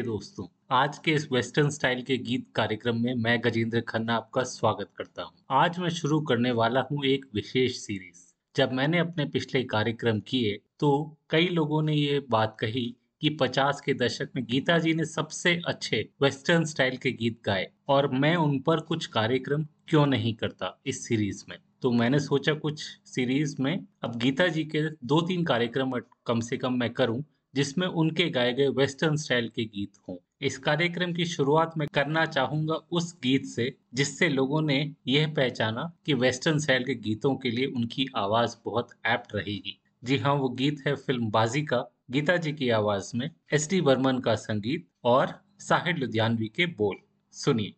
नमस्ते दोस्तों। आज के इस वेस्टर्न स्टाइल के गीत कार्यक्रम में मैं गजेंद्र खन्ना आपका स्वागत करता हूँ। आज मैं शुरू करने वाला हूँ एक विशेष सीरीज़ जब मैंने अपने पिछले कार्यक्रम किए तो कई लोगों ने ये बात कही कि 50 के दशक में गीता जी ने सबसे अच्छे वेस्टर्न स्टाइल के गीत गाए और मैं उन पर कुछ कार्यक्रम क्यों नहीं करता इस सीरीज़ में? तो मैंने सोचा कुछ सीरीज़ में अब गीता जी के दो तीन कार्यक्रम कम से कम मैं करूँ जिसमें उनके गाए गए वेस्टर्न स्टाइल के गीत हों। इस कार्यक्रम की शुरुआत में करना चाहूँगा उस गीत से, जिससे लोगों ने यह पहचाना कि वेस्टर्न स्टाइल के गीतों के लिए उनकी आवाज़ बहुत एप्ट रहेगी। जी हाँ वो गीत है फ़िल्म बाजी का, गीता जी की आवाज़ में एस डी बर्मन का संगीत और साहिर लुधियानवी के बोल। सुनिए।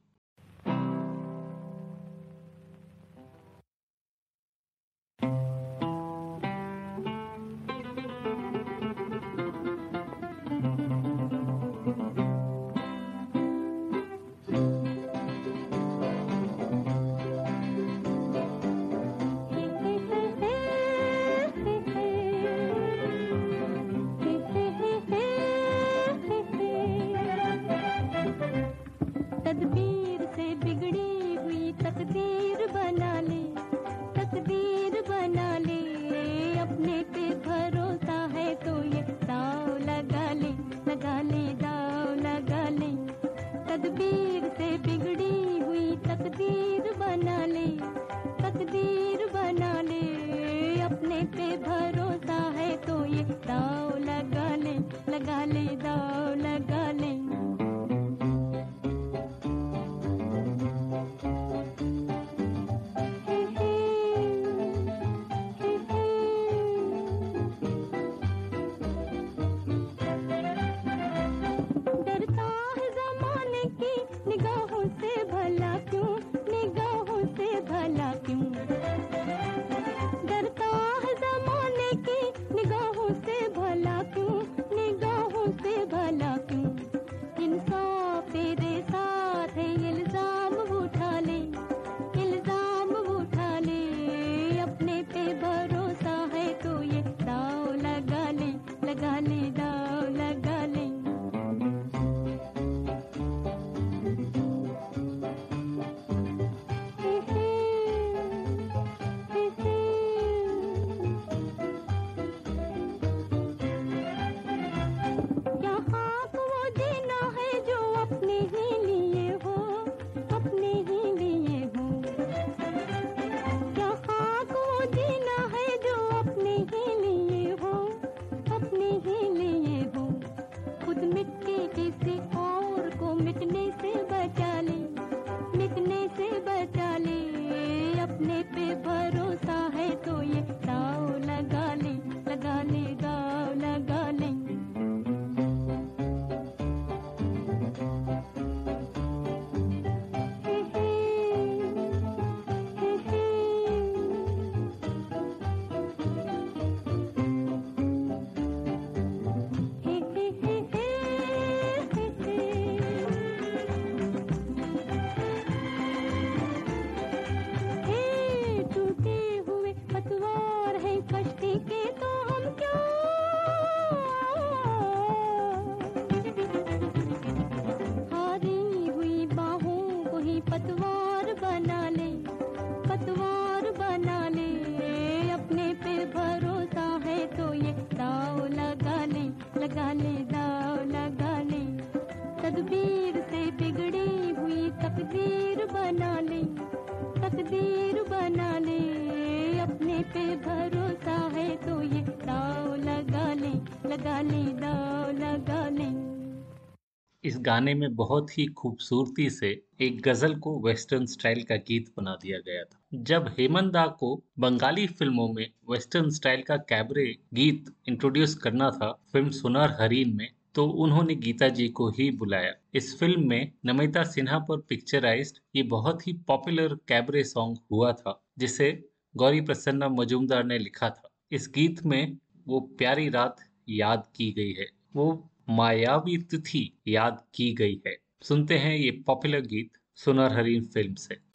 गाने में बहुत ही खूबसूरती से एक गज़ल को वेस्टर्न स्टाइल का गीत बना दिया गया था। जब हेमंत दा को बंगाली फ़िल्मों में वेस्टर्न स्टाइल का कैबरे गीत इंट्रोड्यूस करना था फ़िल्म सुनर हरीन में तो उन्होंने गीता जी को ही बुलाया। इस फ़िल्म में नमिता सिन्हा पर पिक्चराइज्ड ये बहुत ही पॉपुलर कैबरे सॉन्ग हुआ था, जिसे गौरी प्रसन्ना मजूमदार ने लिखा था। इस गीत में वो प्यारी रात याद की गई है। वो मायावी तिथि याद की गई है। सुनते हैं ये पॉपुलर गीत सुनर हरीन फ़िल्म से।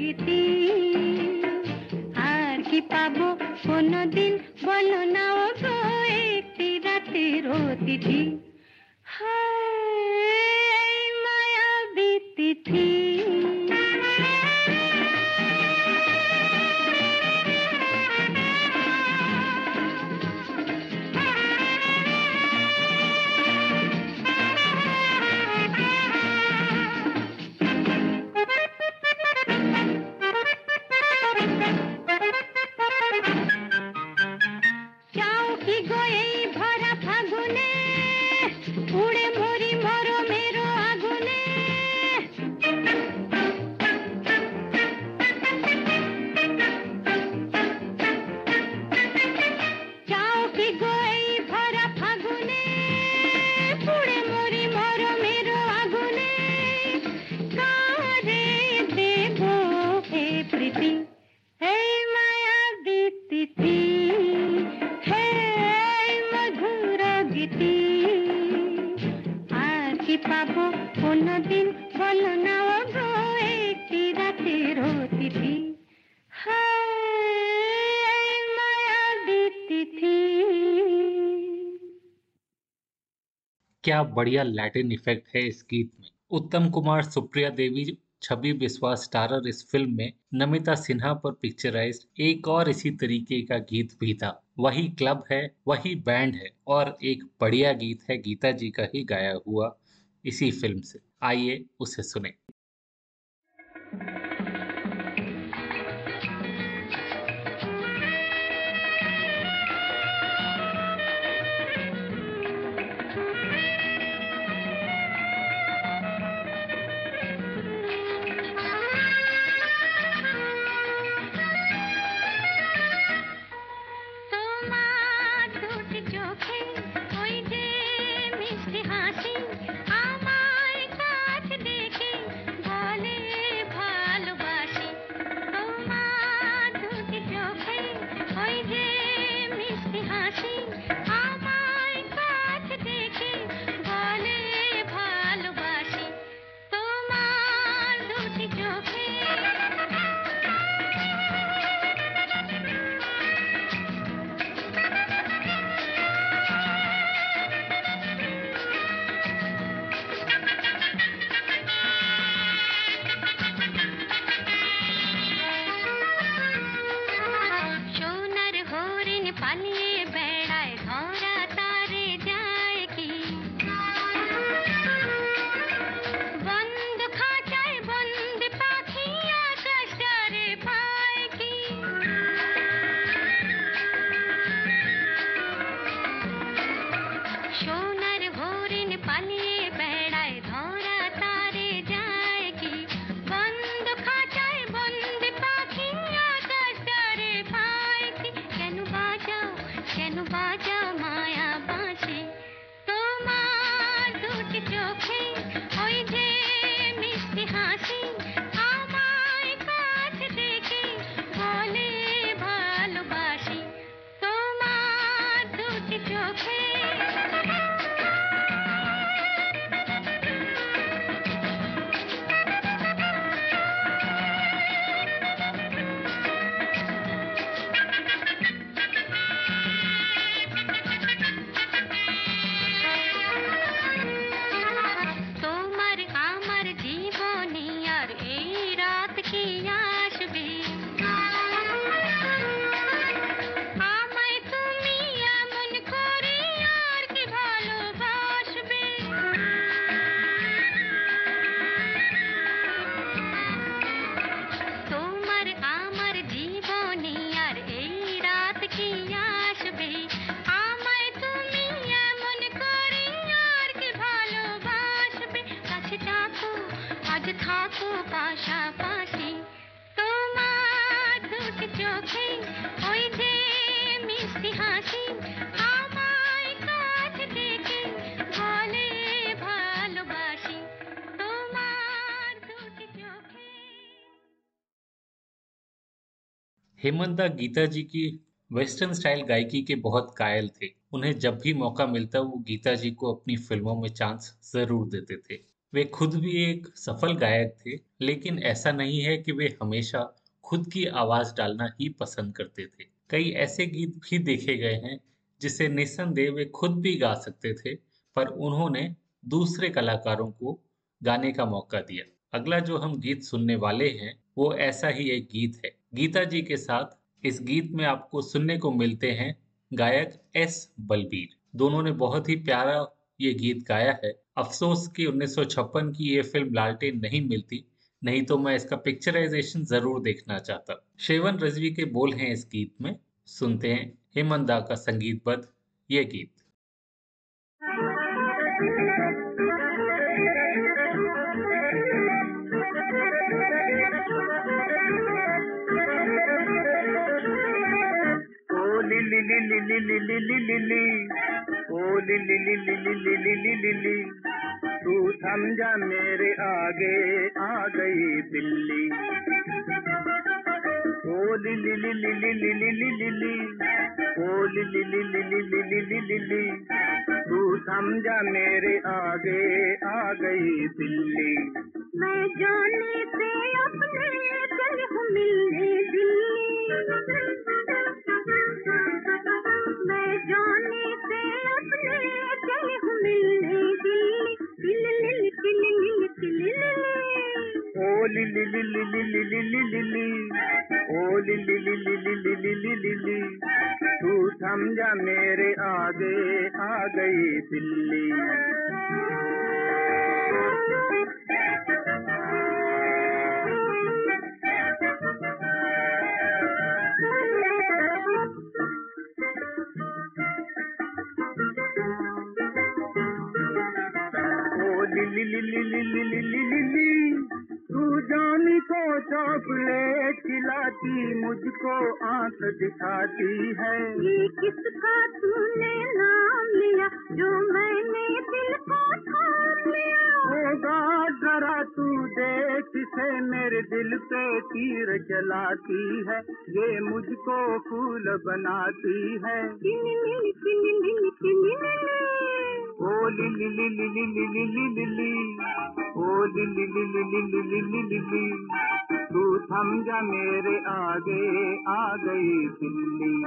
গীতি। আর কি পাবো কোনদিন বলো না ও গো একটি রাতের অতিথি। হায় क्या बढ़िया लैटिन इफ़ेक्ट है इस गीत में? उत्तम कुमार, सुप्रिया देवी, छवि विश्वास, स्टारर इस फ़िल्म में नमिता सिन्हा पर पिक्चराइज एक और इसी तरीके का गीत भी था। वही क्लब है, वही बैंड है और एक बढ़िया गीत है, गीता जी का ही गाया हुआ इसी फ़िल्म से। आइए उसे सुने। हेमंता गीता जी की वेस्टर्न स्टाइल गायकी के बहुत कायल थे। उन्हें जब भी मौका मिलता, वो गीता जी को अपनी फ़िल्मों में चांस ज़रूर देते थे। वे खुद भी एक सफल गायक थे, लेकिन ऐसा नहीं है कि वे हमेशा खुद की आवाज़ डालना ही पसंद करते थे। कई ऐसे गीत भी देखे गए हैं, जिसे निस्संदेह वे खुद भी गा सकते थे, पर उन्होंने दूसरे कलाकारों को गाने का मौका दिया। अगला जो हम गीत सुनने वाले हैं, वो ऐसा ही एक गीत है। गीता जी के साथ इस गीत में आपको सुनने को मिलते हैं गायक एस बलबीर। दोनों ने बहुत ही प्यारा ये गीत गाया है। अफसोस कि 1956 की ये फ़िल्म लालटेन नहीं मिलती, नहीं तो मैं इसका पिक्चराइजेशन ज़रूर देखना चाहता। शेवन रजवी के बोल हैं इस गीत में। सुनते हैं हेमंदा का संगीतबद्ध ये गीत। लिली लिली लिली ओ lily lily lily lily lily तू समझा मेरे आगे आ गई बिल्ली ओ lily lily lily lily lily ओ lily lily lily lily lily तू समझा मेरे आगे आ गई बिल्ली मैं जाने से अपने बनाती है। ओ ओ तू थम जा मेरे आगे आ गई दिल्ली।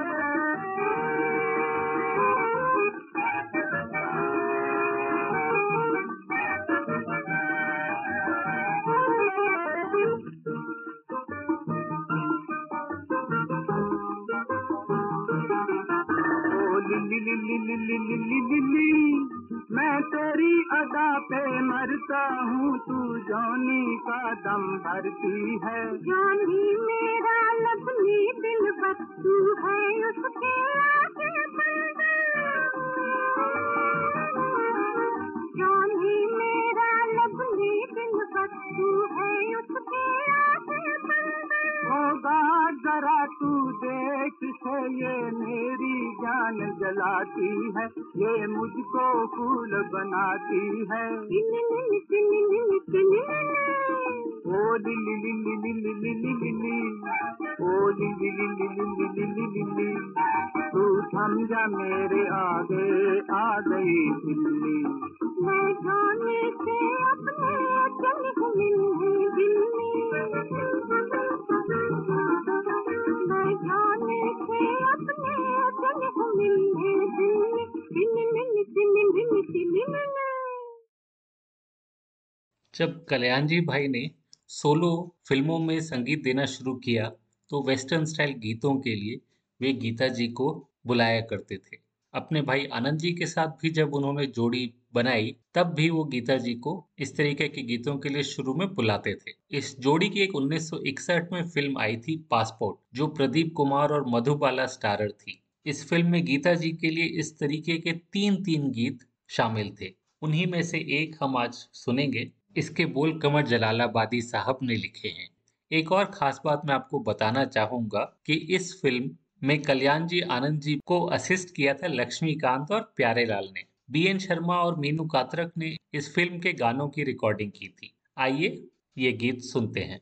मैं तेरी अदा पे मरता हूँ तू जौनी का दम भरती है जानी मेरा लबनी दिल बस है उसके आगे जानी मेरा लबनी दिल तू है उसके आगे होगा जरा तू देख से ये मेरी जान जलाती है ये मुझको फूल बनाती है ओ ओ तू समझा मेरे आगे आ गई दिल्ली मैं से अपने चल कल्याण जब कल्याणजी भाई ने सोलो फ़िल्मों में संगीत देना शुरू किया तो वेस्टर्न स्टाइल गीतों के लिए वे गीता जी को बुलाया करते थे। अपने भाई आनंद जी के साथ भी जब उन्होंने जोड़ी बनाई, तब भी वो गीता जी को इस तरीके के गीतों के लिए शुरू में बुलाते थे। इस जोड़ी की एक 1961 में फ़िल्म आई थी पासपोर्ट, जो प्रदीप कुमार और मधुबाला स्टारर थी। इस फ़िल्म में गीता जी के लिए इस तरीके के तीन तीन गीत शामिल थे। उन्हीं में से एक हम आज सुनेंगे। इसके बोल कमर जलालाबादी साहब ने लिखे हैं। एक और खास बात मैं आपको बताना चाहूँगा कि इस फ़िल्म में कल्याण जी आनंद जी को असिस्ट किया था लक्ष्मीकांत और प्यारे लाल ने। बी एन शर्मा और मीनू कातरक ने इस फ़िल्म के गानों की रिकॉर्डिंग की थी। आइए ये गीत सुनते हैं।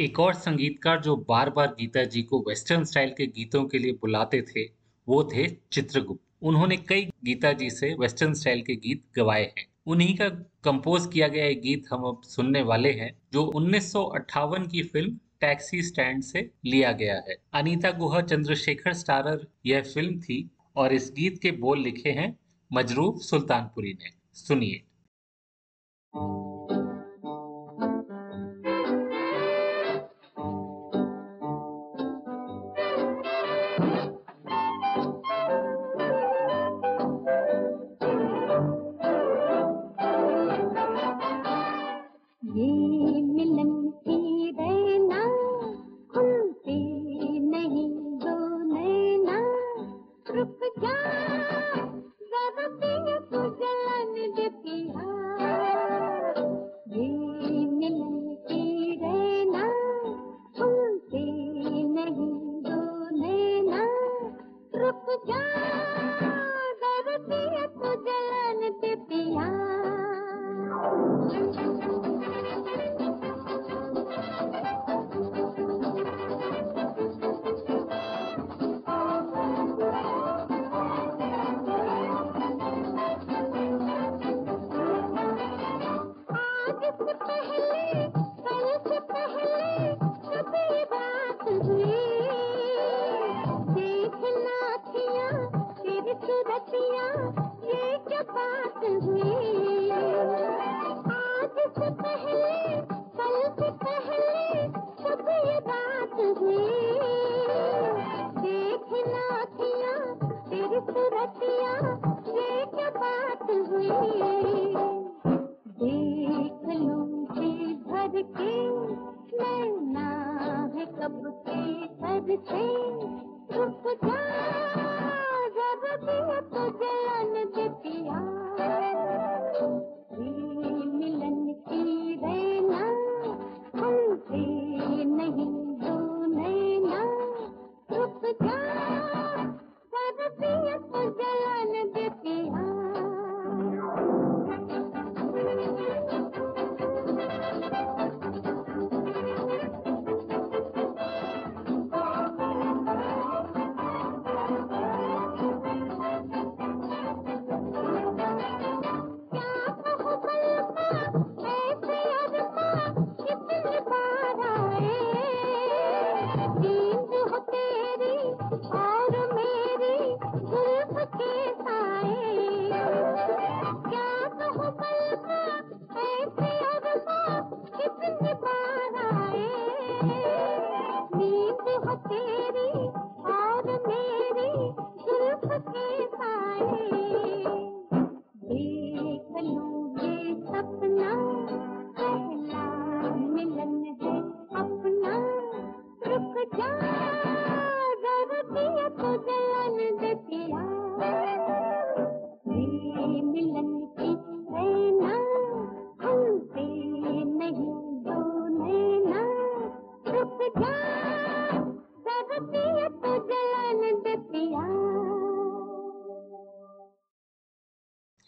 एक और संगीतकार जो बार बार गीता जी को वेस्टर्न स्टाइल के गीतों के लिए बुलाते थे, वो थे चित्रगुप्त। उन्होंने कई गीता जी से वेस्टर्न स्टाइल के गीत गवाए हैं। उन्हीं का कंपोज किया गया एक गीत हम अब सुनने वाले हैं, जो उन्नीस सौ अट्ठावन की फ़िल्म टैक्सी स्टैंड से लिया गया है। अनीता गुहा, चंद्रशेखर स्टारर, यह फ़िल्म थी और इस गीत के बोल लिखे हैं मजरूफ सुल्तानपुरी ने। सुनिए।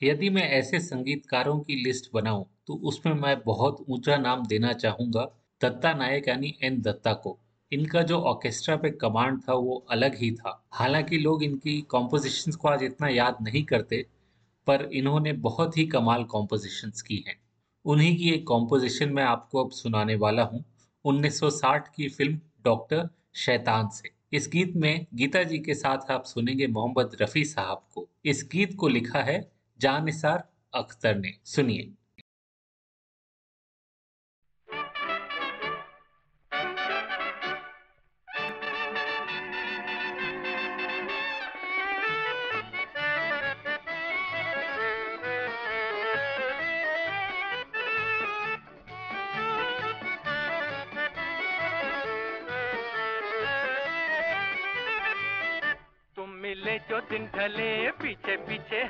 यदि मैं ऐसे संगीतकारों की लिस्ट बनाऊँ तो उसमें मैं बहुत ऊँचा नाम देना चाहूँगा। दत्ता नायक यानी एन दत्ता को। इनका जो ऑर्केस्ट्रा पे कमांड था, वो अलग ही था। हालाँकि लोग इनकी कॉम्पोजिशंस को आज इतना याद नहीं करते, पर इन्होंने बहुत ही कमाल कॉम्पोजिशंस की हैं। उन्हीं की एक कॉम्पोजिशन मैं आपको अब सुनाने वाला हूँ 1960 की फ़िल्म डॉक्टर शैतान से। इस गीत में गीता जी के साथ आप सुनेंगे मोहम्मद रफी साहब को। इस गीत को लिखा है जानिसार अख्तर ने। सुनिए।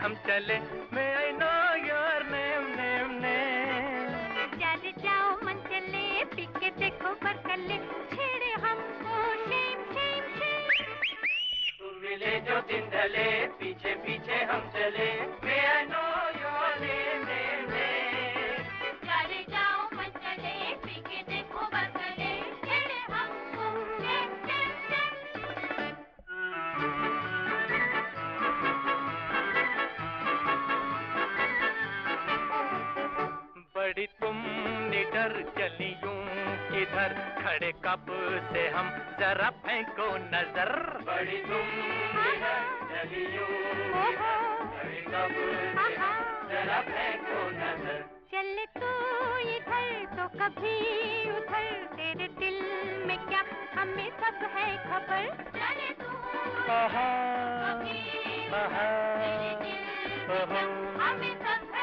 हम चले। मैं I know your name name name. चल जाओ मन चले पीके देखो पर कले छेड़े हमको शेम शेम शेम तुम मिले जो दिन ढले पीछे पीछे हम चले। मैं आई किधर खड़े कब से हम? जरा फेंको नज़र। बड़ी तुम जरा फेंको नज़र। चल तू इधर तो कभी उधर। तेरे दिल में क्या हमें सब है खबर? चले तू। हमें सब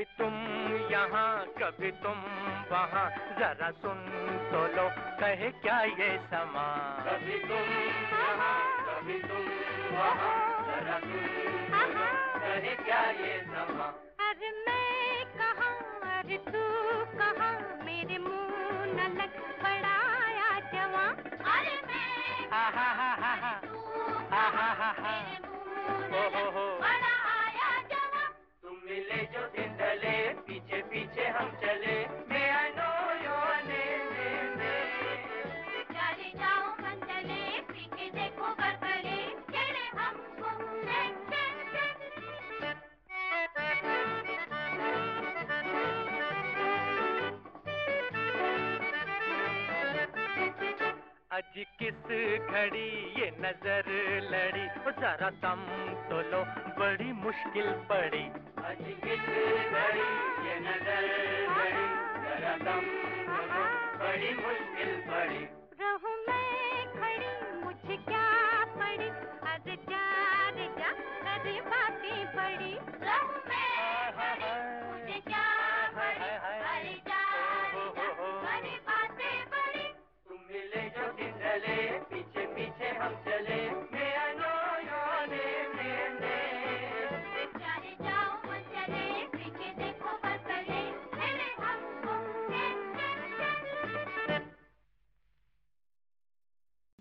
कभी तुम यहाँ कभी तुम वहाँ। जरा सुन तो लो कहे क्या ये समा? कभी तुम यहाँ कभी तुम वहाँ। जरा सुन तो लो कहे क्या ये समा? अरे मैं कहाँ अरे तू कहाँ? मेरे मुँह न लग जवां। अरे मैं हा हा हा हा हा। हा हा। पीछे हम चले। मैं आज किस घड़ी ये नज़र लड़ी? और जरा दम तो लो, बड़ी मुश्किल पड़ी। आज किस घड़ी ये नज़र लड़ी? जरा दम तो लो, बड़ी मुश्किल पड़ी। रहूँ मैं खड़ी, मुझे क्या पड़ी? आज जा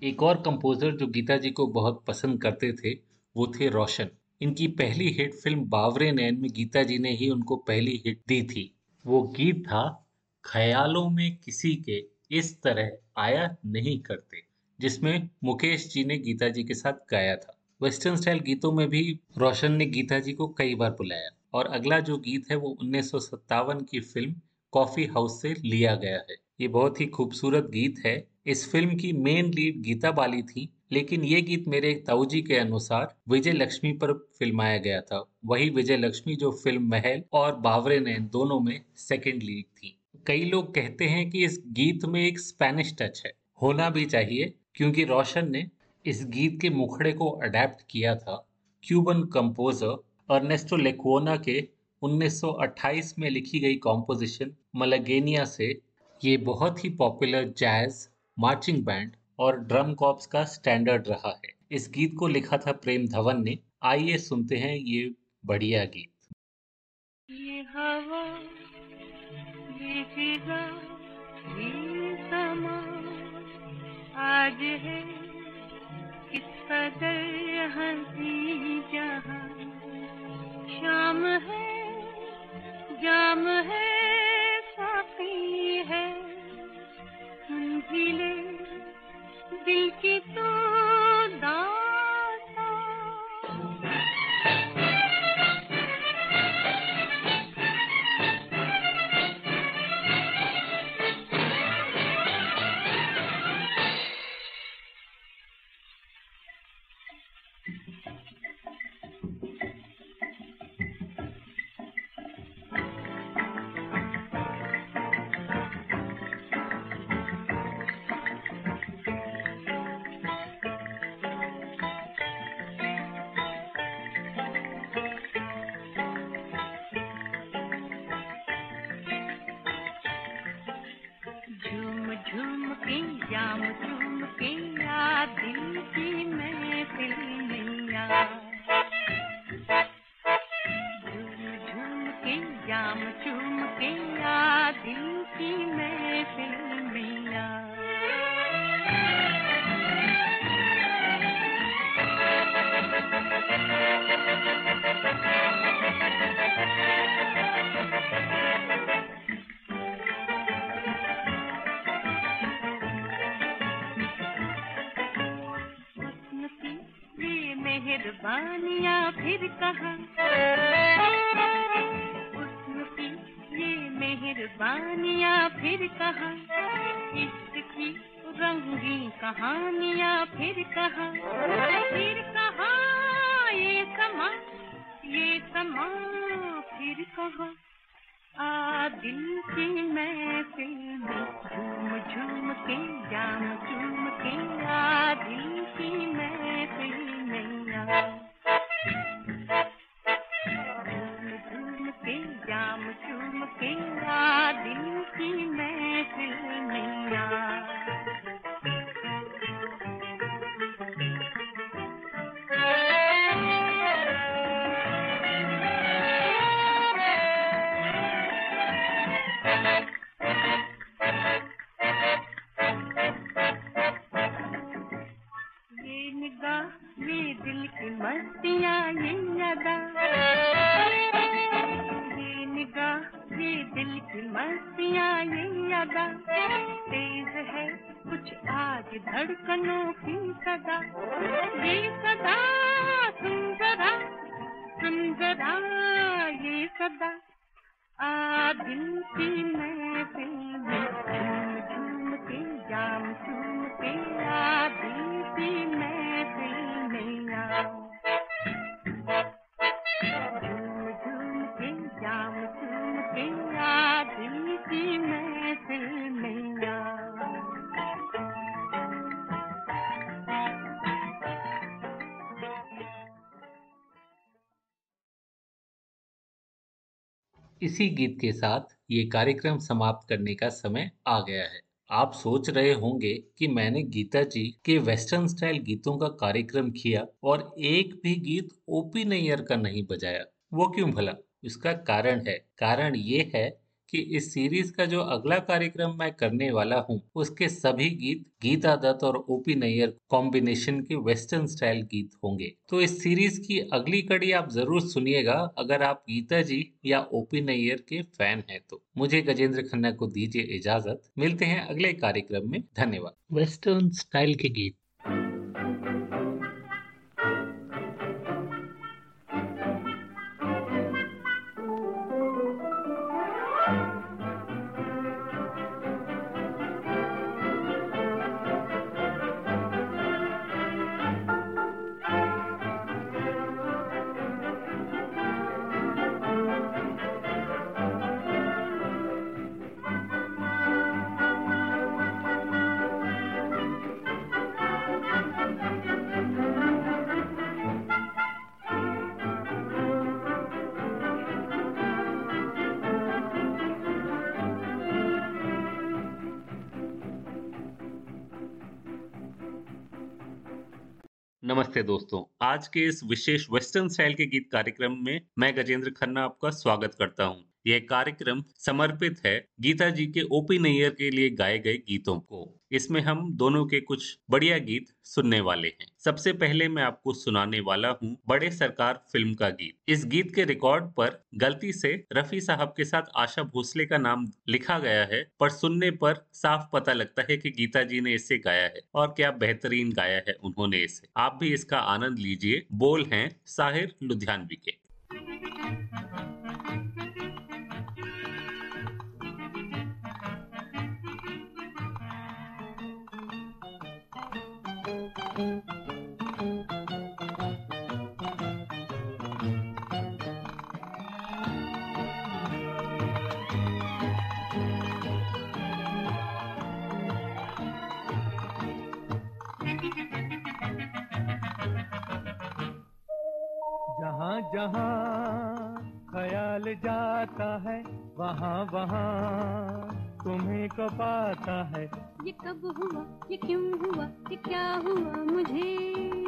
एक और कंपोजर जो गीता जी को बहुत पसंद करते थे वो थे रोशन। इनकी पहली हिट फ़िल्म बावरे नैन में गीता जी ने ही उनको पहली हिट दी थी। वो गीत था ख्यालों में किसी के इस तरह आया नहीं करते। जिसमें मुकेश जी ने गीता जी के साथ गाया था। वेस्टर्न स्टाइल गीतों में भी रोशन ने गीता जी को कई बार बुलाया और अगला जो गीत है वो उन्नीस सौ सत्तावन की फ़िल्म कॉफ़ी हाउस से लिया गया है। ये बहुत ही खूबसूरत गीत है। इस फ़िल्म की मेन लीड गीता बाली थी, लेकिन ये गीत मेरे ताऊजी के अनुसार विजय लक्ष्मी पर फिल्माया गया था। वही विजय लक्ष्मी जो फ़िल्म महल और बावरे नैन दोनों में सेकंड लीड थी। कई लोग कहते हैं कि इस गीत में एक स्पेनिश टच है। होना भी चाहिए। क्योंकि रोशन ने इस गीत के मुखड़े को अडेप्ट किया था क्यूबन कंपोजर अर्नेस्टो लेक्वोना के 1928 में लिखी गई कॉम्पोजिशन मलगेनिया से ये बहुत ही पॉपुलर जैज मार्चिंग बैंड और ड्रम कॉप्स का स्टैंडर्ड रहा है। इस गीत को लिखा था प्रेम धवन ने। आइए सुनते हैं ये बढ़िया गीत। ये हवा, ये आज है किस कदर हँसी जहाँ। शाम है जाम है साफी इसी गीत के साथ ये कार्यक्रम समाप्त करने का समय आ गया है। आप सोच रहे होंगे कि मैंने गीता जी के वेस्टर्न स्टाइल गीतों का कार्यक्रम किया और एक भी गीत ओपी नैयर का नहीं बजाया। वो क्यों भला? इसका कारण है। कारण ये है कि इस सीरीज़ का जो अगला कार्यक्रम मैं करने वाला हूँ, उसके सभी गीत गीता दत्त और ओपी नैयर कॉम्बिनेशन के वेस्टर्न स्टाइल गीत होंगे। तो इस सीरीज़ की अगली कड़ी आप ज़रूर सुनिएगा, अगर आप गीता जी या ओपी नैयर के फ़ैन हैं तो। मुझे गजेंद्र खन्ना को दीजिए इजाज़त। मिलते हैं अगले कार्यक्रम में। धन्यवाद। वेस्टर्न स्टाइल के गीत। नमस्ते दोस्तों आज के इस विशेष वेस्टर्न स्टाइल के गीत कार्यक्रम में मैं गजेंद्र खन्ना आपका स्वागत करता हूँ। यह कार्यक्रम समर्पित है गीता जी के ओपी नैयर के लिए गाए गए गीतों को। इसमें हम दोनों के कुछ बढ़िया गीत सुनने वाले हैं। सबसे पहले मैं आपको सुनाने वाला हूँ बड़े सरकार फ़िल्म का गीत। इस गीत के रिकॉर्ड पर गलती से रफी साहब के साथ आशा भोसले का नाम लिखा गया है, पर सुनने पर साफ़ पता लगता है कि गीता जी ने इसे गाया है और क्या बेहतरीन गाया है उन्होंने इसे। आप भी इसका आनंद लीजिए। बोल हैं साहिर लुधियानवी के। जहाँ जहाँ ख्याल जाता है वहाँ वहाँ तुम्हें को पाता है? ये कब हुआ? ये क्यों हुआ? ये क्या हुआ मुझे?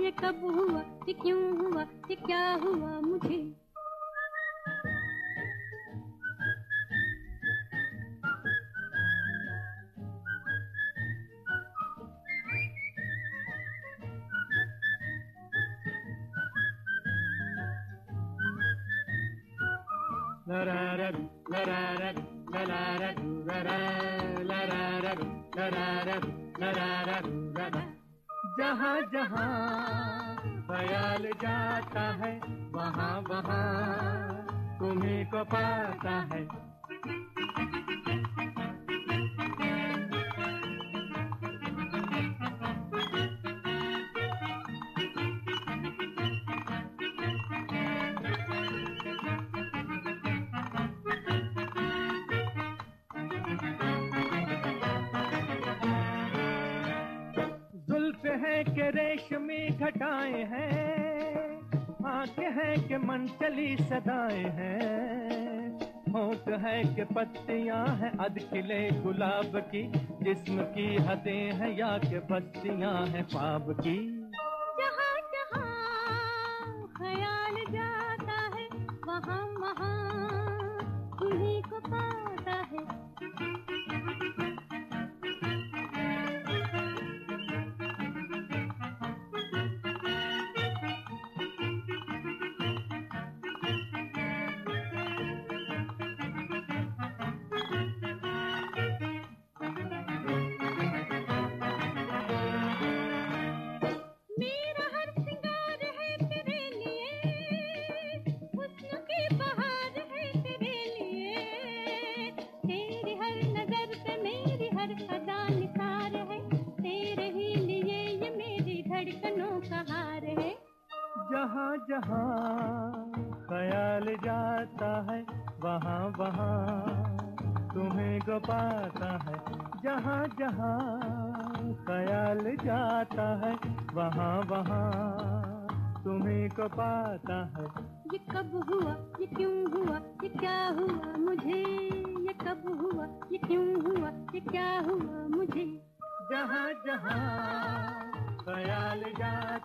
ये कब हुआ? ये क्यों हुआ? ये क्या हुआ मुझे? जहाँ जहाँ ख्याल जाता है वहाँ वहाँ तुम्हें को पाता है। मन चली सदाए हैं। होठ है के पत्तियाँ हैं, अध खिले गुलाब की। जिस्म की हदें हैं या के बस्तियाँ हैं पाप की। जहाँ जहाँ ख्याल जाता है, वहाँ वहाँ को पाता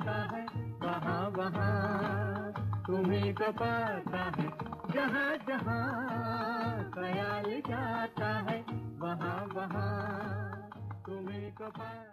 जाता है, वहाँ वहाँ। तुम्हें को पाता है, जहाँ जहाँ। ख्याल जाता है, वहाँ वहाँ। तुम्हें को पाता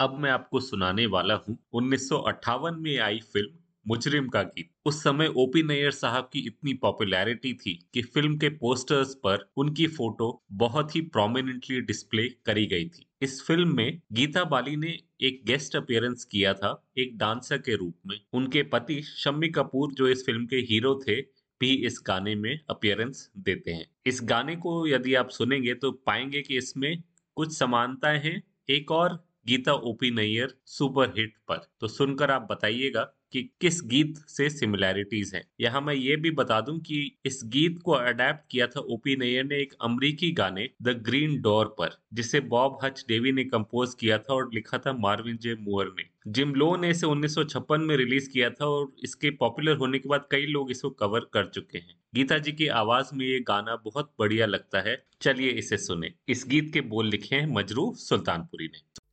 अब मैं आपको सुनाने वाला हूँ उन्नीस सौ अट्ठावन में आई फ़िल्म मुजरिम का गीत। उस समय ओपी नैयर साहब की इतनी पॉपुलैरिटी थी कि फ़िल्म के पोस्टर्स पर उनकी फ़ोटो बहुत ही प्रोमिनेंटली डिस्प्ले करी गई थी। इस फ़िल्म में गीता बाली ने एक गेस्ट अपीयरेंस किया था, एक डांसर के रूप में। उनके पति शम्मी कपूर जो इस फ़िल्म के हीरो थे, भी इस गाने में अपियरेंस देते हैं। इस गाने को यदि आप सुनेंगे तो पाएँगे कि इसमें कुछ समानताएँ हैं। एक और Geeta OP Nayyar super hit पर। तो सुनकर आप बताइएगा कि किस गीत से सिमिलैरिटीज हैं। यहाँ मैं ये भी बता दूँ कि इस गीत को अडेप्ट किया था ओपी नैयर ने एक अमरीकी गाने द ग्रीन डोर पर, जिसे बॉब हच डेवी ने कंपोज किया था और लिखा था मार्विन जे मुअर ने। जिम लो ने इसे 1956 में रिलीज़ किया था और इसके पॉपुलर होने के बाद कई लोग इसको कवर कर चुके हैं। गीता जी की आवाज़ में ये गाना बहुत बढ़िया लगता है। चलिए इसे सुने। इस गीत के बोल लिखे हैं मजरू सुल्तानपुरी ने।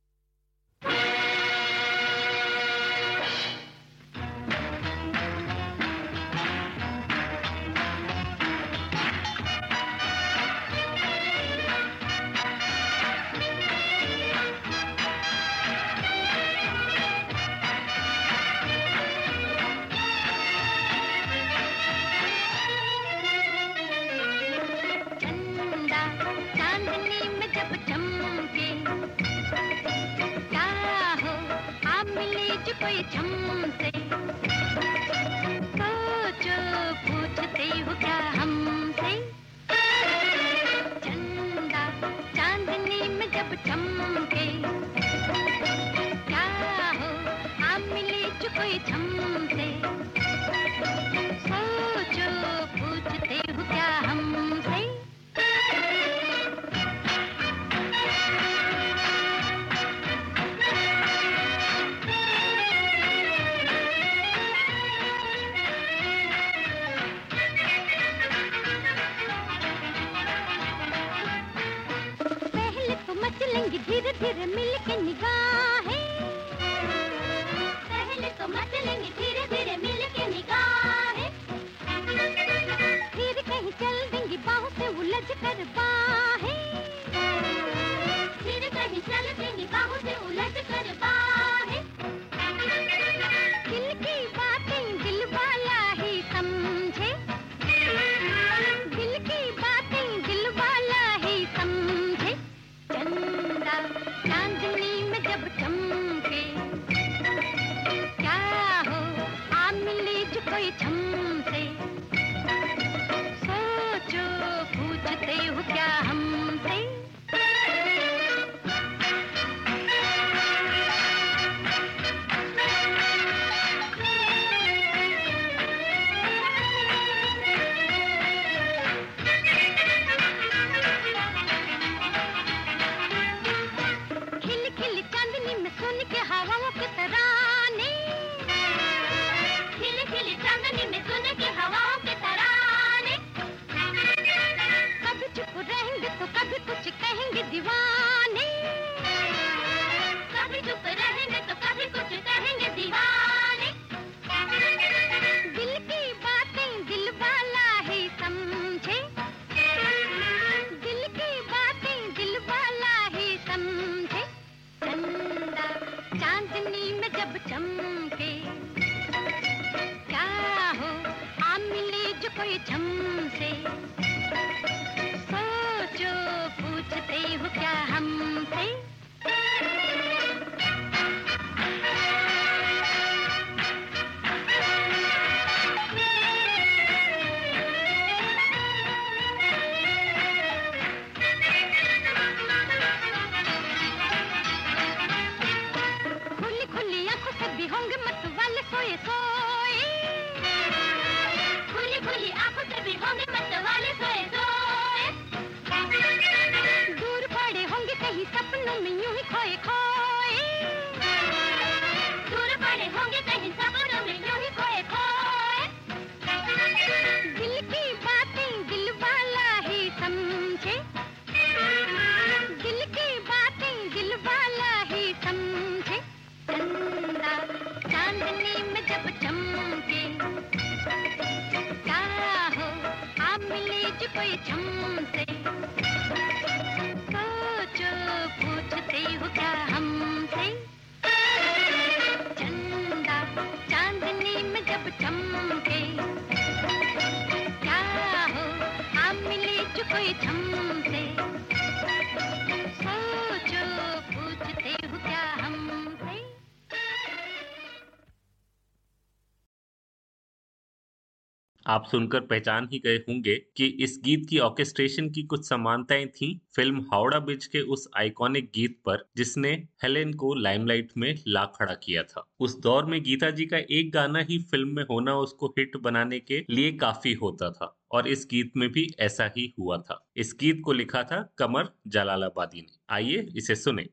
आप सुनकर पहचान ही गए होंगे कि इस गीत की ऑर्केस्ट्रेशन की कुछ समानताएँ थीं फ़िल्म हावड़ा ब्रिज के उस आइकॉनिक गीत पर, जिसने हेलेन को लाइमलाइट में ला खड़ा किया था। उस दौर में गीता जी का एक गाना ही फ़िल्म में होना उसको हिट बनाने के लिए काफ़ी होता था, और इस गीत में भी ऐसा ही हुआ था। इस गीत को लिखा था कमर जलालाबादी ने। आइए इसे सुने।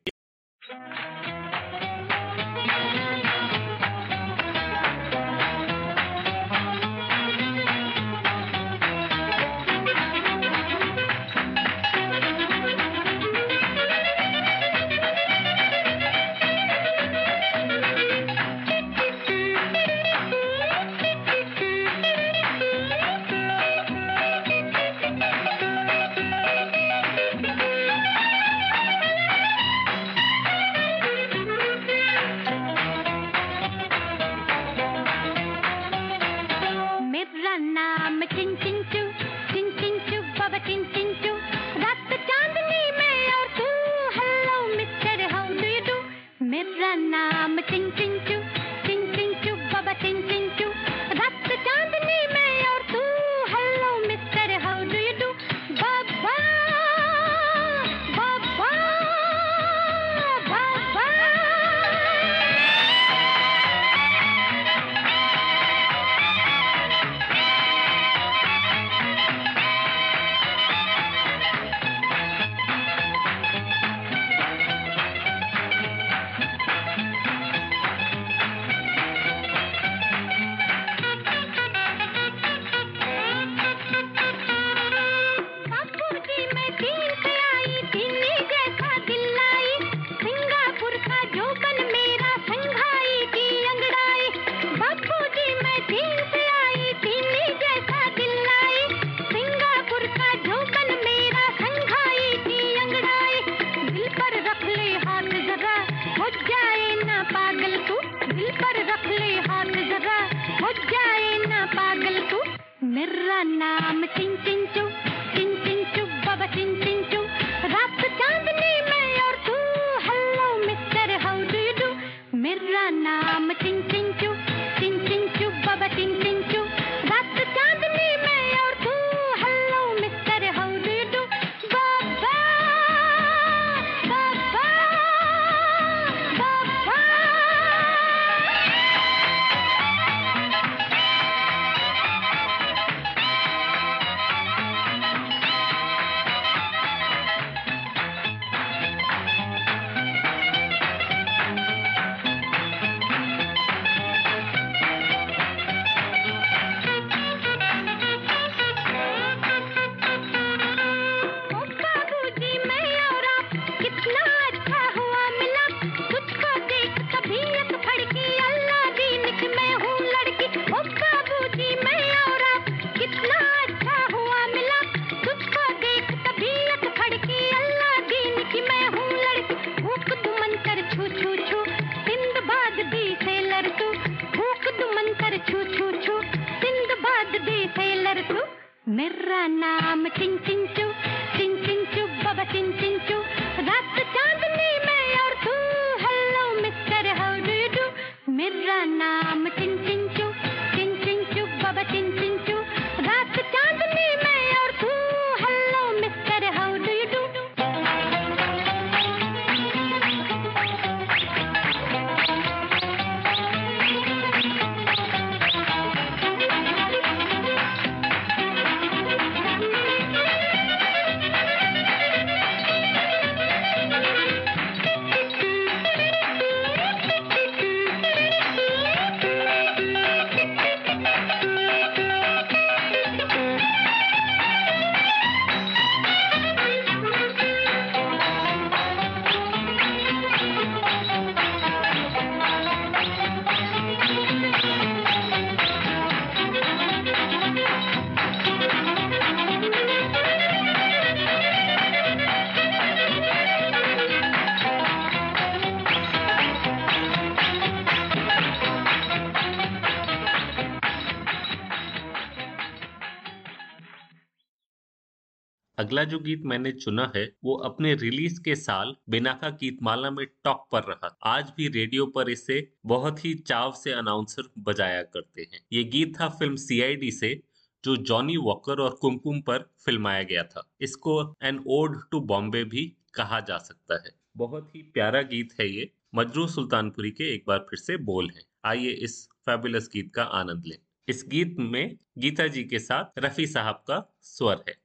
अगला जो गीत मैंने चुना है, वो अपने रिलीज़ के साल बिनाका गीतमाला में टॉप पर रहा आज भी रेडियो पर इसे बहुत ही चाव से अनाउंसर बजाया करते हैं। ये गीत था फ़िल्म सीआईडी से, जो जॉनी वॉकर और कुमकुम पर फिल्माया गया था। इसको एन ओड टू बॉम्बे भी कहा जा सकता है। बहुत ही प्यारा गीत है ये। मजरू सुल्तानपुरी के एक बार फिर से बोल हैं। आइए इस फैबुलस गीत का आनंद लें। इस गीत में गीता जी के साथ रफी साहब का स्वर है।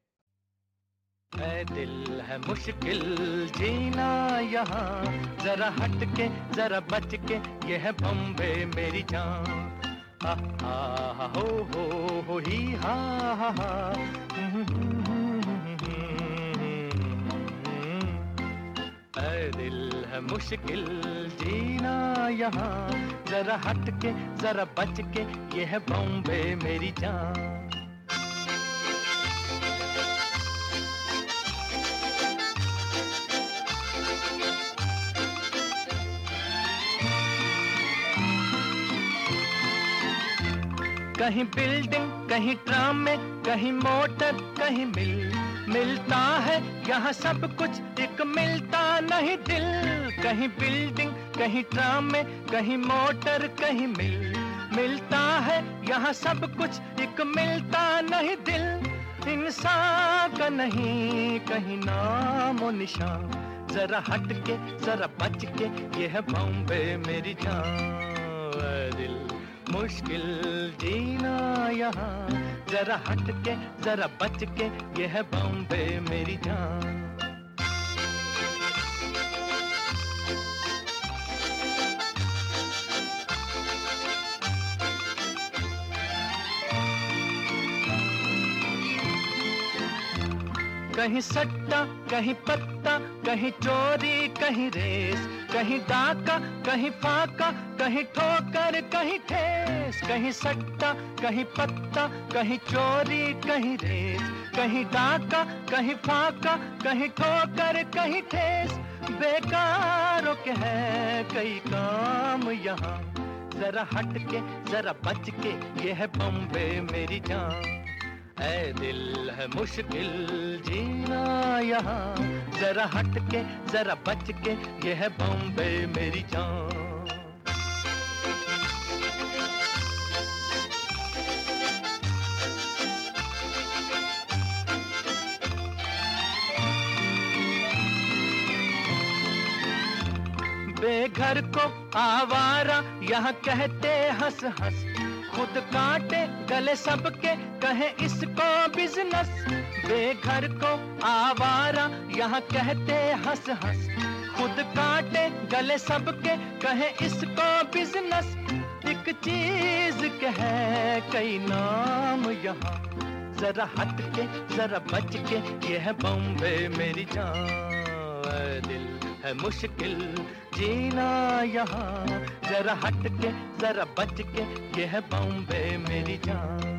है दिल है मुश्किल, जीना यहाँ। जरा हट के जरा बच के ये है बम्बे मेरी जान। हा हा, हो हो हो, ही, हा हा। दिल है मुश्किल, जीना यहाँ। जरा हट के जरा बच के ये है बॉम्बे मेरी जान। कहीं बिल्डिंग कहीं ट्राम में, कहीं मोटर कहीं मिल मिलता है, यहाँ सब कुछ एक मिलता नहीं दिल। कहीं बिल्डिंग कहीं ट्राम में, कहीं मोटर कहीं मिल मिलता है, यहाँ सब कुछ एक मिलता नहीं दिल। इंसान का नहीं, कहीं नाम निशान। जरा हट के जरा बच के यह बॉम्बे मेरी जान। दिल मुश्किल जीना यहाँ। जरा हट के जरा बच के यह बॉम्बे मेरी जान। कहीं सट्टा, कहीं पत्ता, कहीं चोरी, कहीं रेस, कहीं डाका कहीं फाका, कहीं ठोकर, कहीं ठेस, कहीं सट्टा, कहीं पत्ता, कहीं चोरी, कहीं रेस, कहीं डाका कहीं फाका, कहीं ठोकर, कहीं ठेस। बेकारों के है कई काम यहाँ। जरा हट के जरा बच के यह बम्बे मेरी जान। ऐ दिल है मुश्किल जीना यहाँ। जरा हट के जरा बच के ये है बॉम्बे मेरी जान। बेघर को आवारा यहाँ कहते हंस हंस खुद काटे, गले सबके, कहे इसको बिज़नेस बेघर को आवारा, यहाँ कहते हंस हंस। खुद काटे, गले सबके, कहे इसको बिज़नेस एक चीज़ के है कई नाम यहाँ। जरा हट के जरा बच के ये है बॉम्बे मेरी जान, दिल है मुश्किल जीना यहाँ। जरा हट के जरा बच के यह बॉम्बे मेरी जान।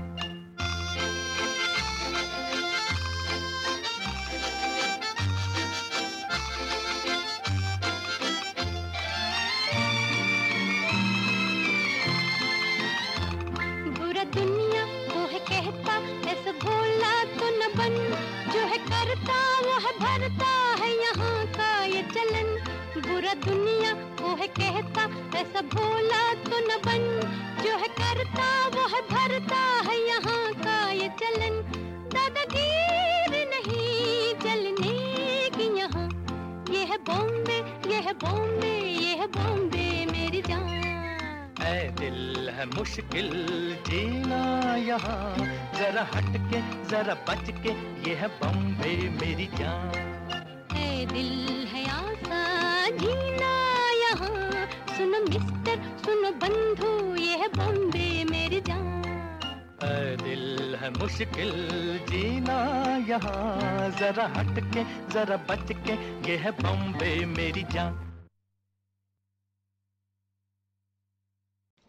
बुरा दुनिया वो है कहता ऐसा भोला तो न बन। जो है करता वो है भरता है यहाँ का ये चलन। दादागीर नहीं चलने की यहाँ। ये है बॉम्बे ये है बॉम्बे ये है बॉम्बे मेरी जान। ऐ दिल है मुश्किल जीना यहाँ। जरा हट के जरा बच के ये है बॉम्बे मेरी जान। है दिल है आसा जीना यहाँ। सुनो मिस्टर सुनो बंधु ये है बॉम्बे मेरी जान। दिल है मुश्किल जीना यहाँ। जरा हट के जरा बच के ये है बॉम्बे मेरी जान।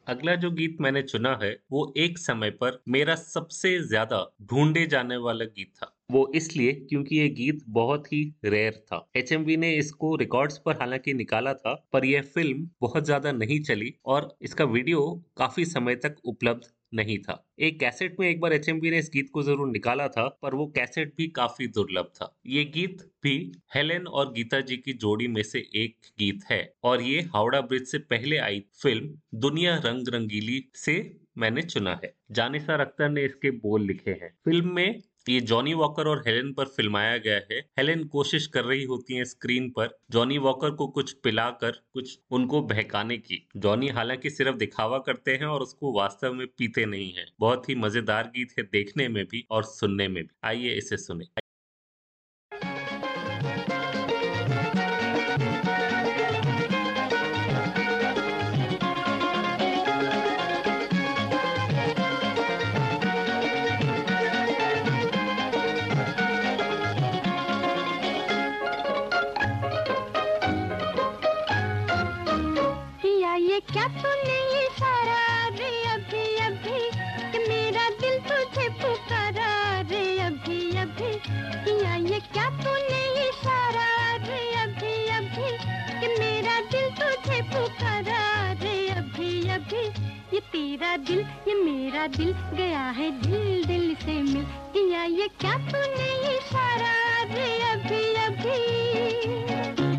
अगला जो गीत मैंने चुना है वो एक समय पर मेरा सबसे ज़्यादा ढूंढे जाने वाला गीत था। वो इसलिए क्योंकि ये गीत बहुत ही रेयर था। एच ने इसको रिकॉर्ड्स पर हालाँकि निकाला था, पर यह फ़िल्म बहुत ज़्यादा नहीं चली और इसका वीडियो काफ़ी समय तक उपलब्ध नहीं था। एक कैसेट में एक बार एच ने इस गीत को ज़रूर निकाला था, पर वो कैसेट भी काफ़ी दुर्लभ था। ये गीत भी हेलेन और गीता जी की जोड़ी में से एक गीत है और ये हावड़ा ब्रिज से पहले आई फ़िल्म दुनिया रंग रंगीली से मैंने चुना है। जानिसार अख्तर ने इसके बोल लिखे हैं। फ़िल्म में ये जॉनी वॉकर और हेलेन पर फिल्माया गया है। हेलेन कोशिश कर रही होती है स्क्रीन पर जॉनी वॉकर को कुछ पिलाकर, कुछ उनको बहकाने की। जॉनी हालाँकि सिर्फ़ दिखावा करते हैं और उसको वास्तव में पीते नहीं है। बहुत ही मज़ेदार गीत है देखने में भी और सुनने में भी। आइए इसे सुने। क्या तूने ये सारा रे अभी अभी? कि मेरा दिल तुझे पुकारा रे अभी अभी? किया ये क्या तूने ये सारा रे अभी अभी? कि मेरा दिल तुझे पुकारा रे अभी अभी? ये तेरा दिल, ये मेरा दिल गया है दिल दिल से मिल। किया ये क्या तूने ये सारा रे अभी अभी?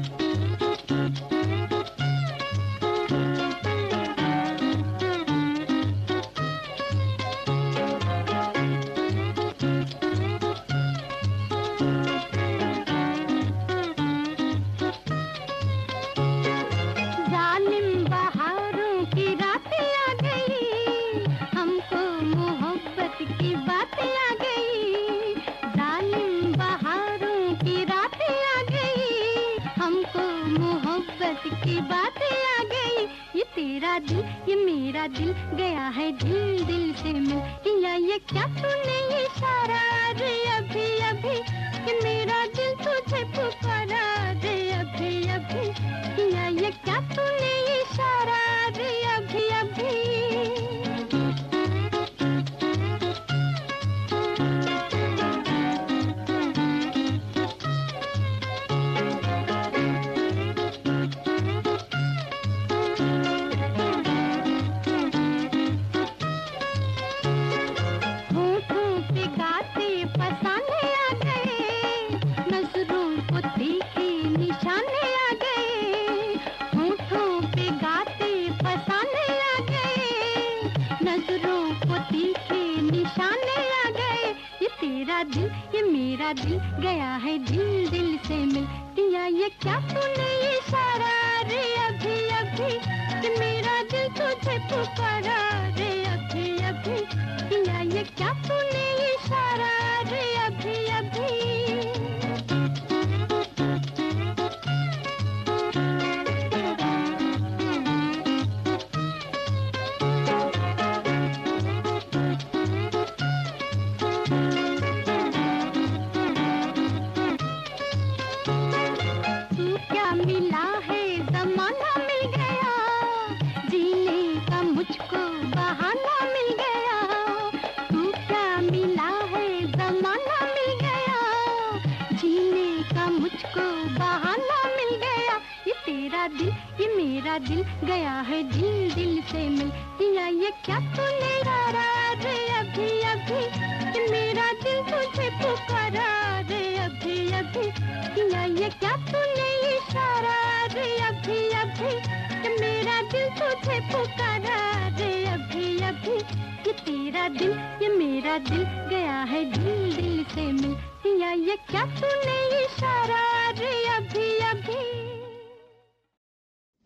मेरा दिल गया है दिल दिल से मिल। किया ये क्या तूने सारा रे अभी अभी? कि मेरा दिल तुझे पुकारा रे अभी अभी? किया ये क्या तूने इशारा सारा रे अभी अभी? कि मेरा दिल तुझे पुकारा रे अभी अभी? ये तेरा दिल, ये मेरा दिल गया है दिल दिल से मिल। किया ये क्या तूने इशारा सारा रे अभी अभी?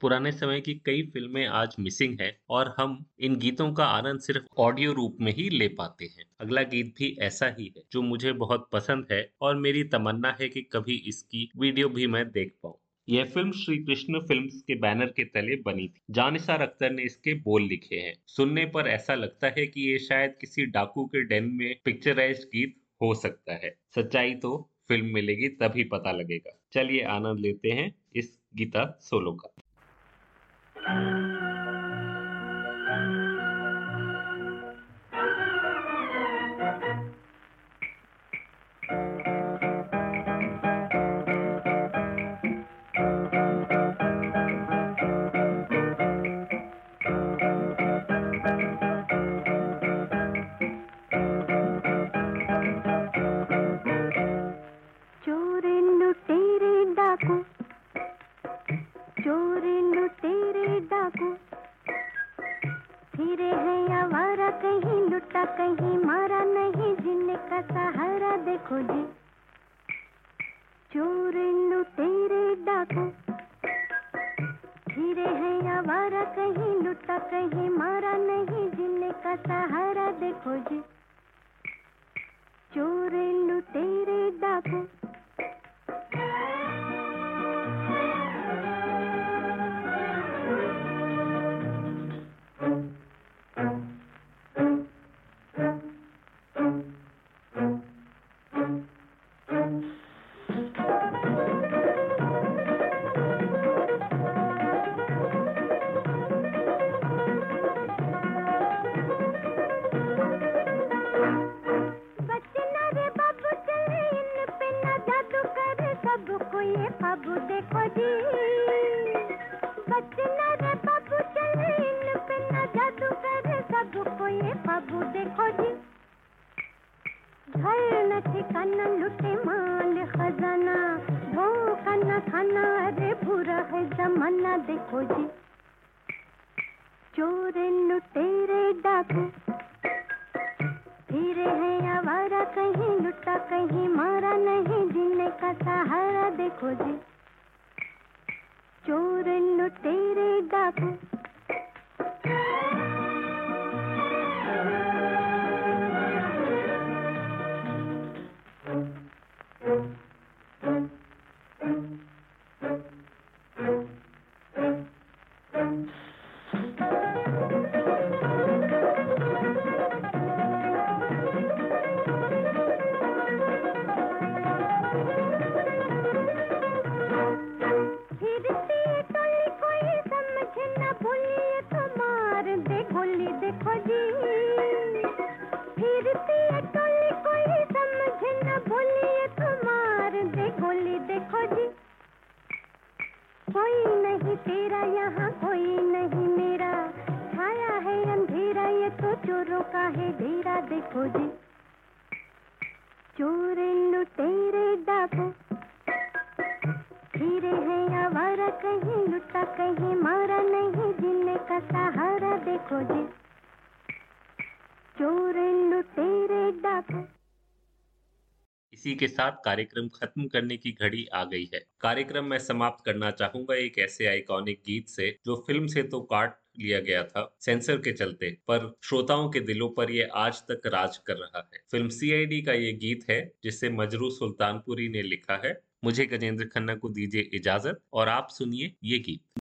पुराने समय की कई फ़िल्में आज मिसिंग है और हम इन गीतों का आनंद सिर्फ़ ऑडियो रूप में ही ले पाते हैं। अगला गीत भी ऐसा ही है, जो मुझे बहुत पसंद है और मेरी तमन्ना है कि कभी इसकी वीडियो भी मैं देख पाऊँ। यह फ़िल्म श्री कृष्ण फिल्म्स के बैनर के तले बनी थी। जानिसार अख्तर ने इसके बोल लिखे हैं। सुनने पर ऐसा लगता है कि ये शायद किसी डाकू के डेन में पिक्चराइज गीत हो सकता है। सच्चाई तो फ़िल्म मिलेगी, तभी पता लगेगा। चलिए आनंद लेते हैं इस गीता सोलो का। चोर कहीं लुटा, कहीं मारा नहीं, जिनका सहारा देखो जी। चोर लुटेरे डाकू, फिरे हैं आवारा, कहीं लुटा, कहीं मारा नहीं, जिनका सहारा देखो जी। चोर लुटेरे कहीं मारा नहीं जीने का सहारा देखो जी। चोर लुटेरे डाकू। इसी के साथ कार्यक्रम खत्म करने की घड़ी आ गई है। कार्यक्रम में समाप्त करना चाहूँगा एक ऐसे आइकॉनिक गीत से, जो फ़िल्म से तो काट लिया गया था सेंसर के चलते, पर श्रोताओं के दिलों पर ये आज तक राज कर रहा है। फ़िल्म सीआईडी का ये गीत है, जिसे मजरू सुल्तानपुरी ने लिखा है। मुझे गजेंद्र खन्ना को दीजिए इजाज़त, और आप सुनिए ये गीत।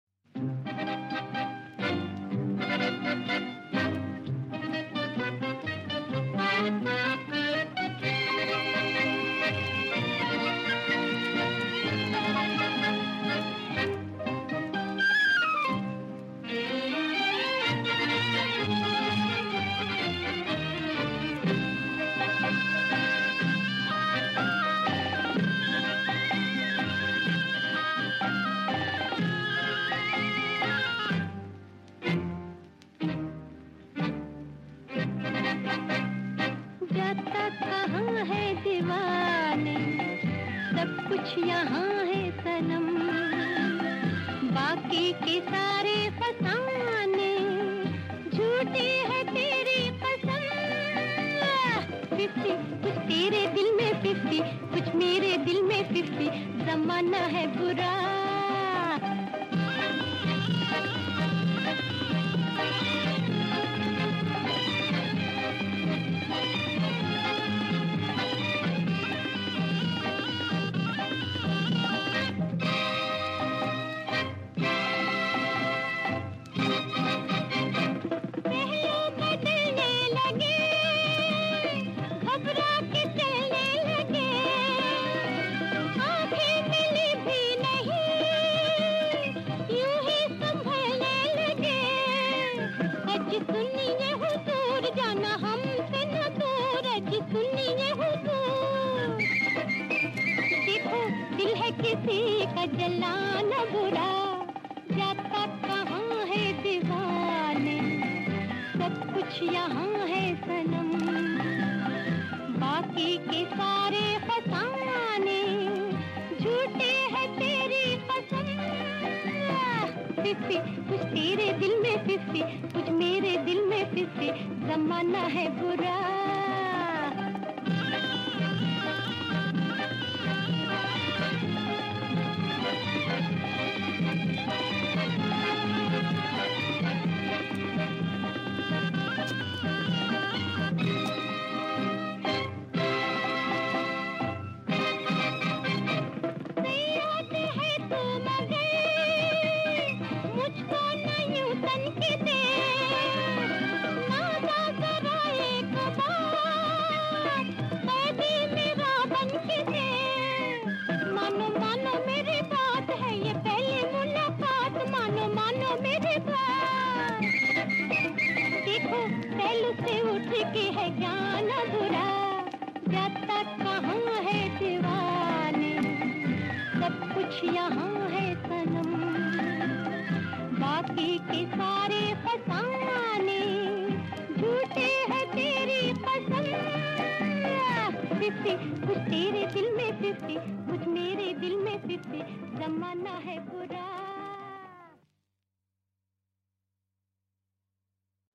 जलाना बुरा जाता कहाँ है दीवाने, सब कुछ यहाँ है सनम। बाकी के सारे फसाने, झूठे है तेरी कसम फिफ्टी कुछ तेरे दिल में फिफ्टी कुछ मेरे दिल में फिफ्टी जमाना है बुरा।